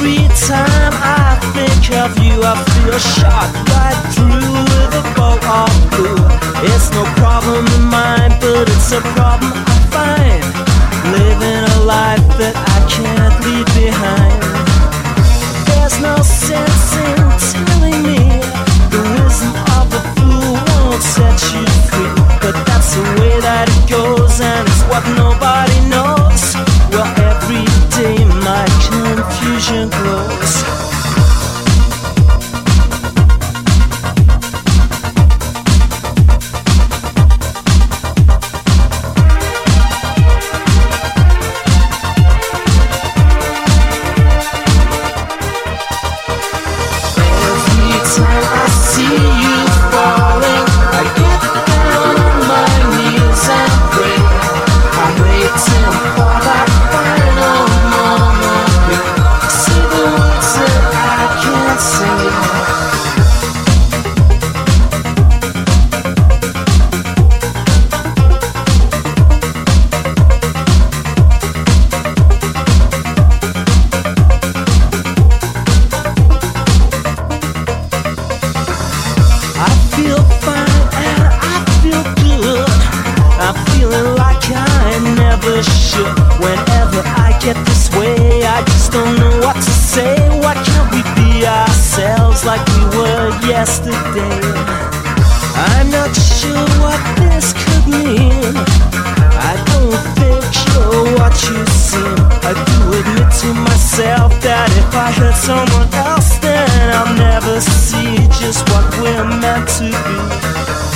Every time I think of you, I feel shot right through with a bolt of blue. It's no problem of mine, but it's a problem I find. Living a life that I can't leave behind. There's no sense in telling me the wisdom of a fool won't set you. Get this way, I just don't know what to say. Why can't we be ourselves like we were yesterday? I'm not sure what this could mean. I don't think you're what you seem. I do admit to myself that if I hurt someone else, then I'll never see just what we're meant to be.